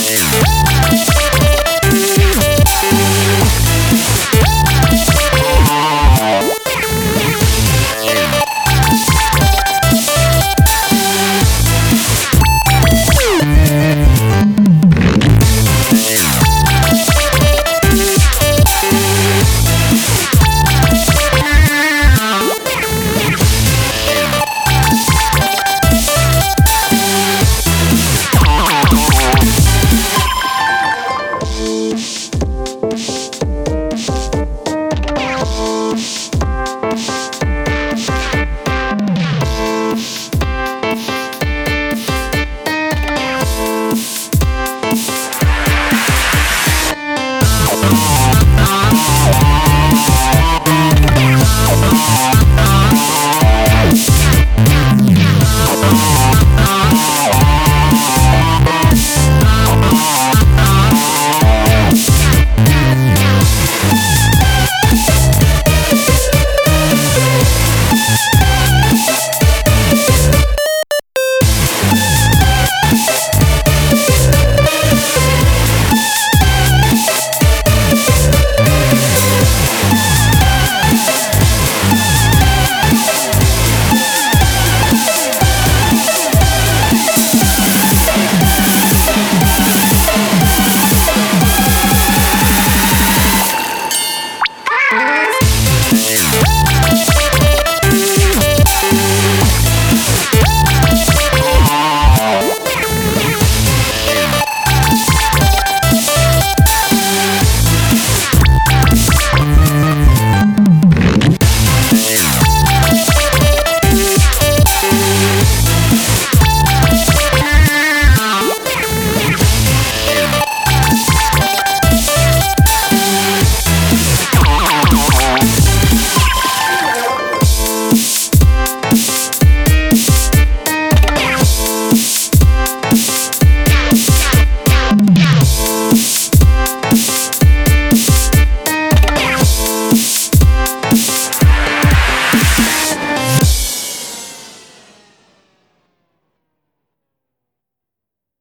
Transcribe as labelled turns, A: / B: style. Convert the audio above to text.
A: Música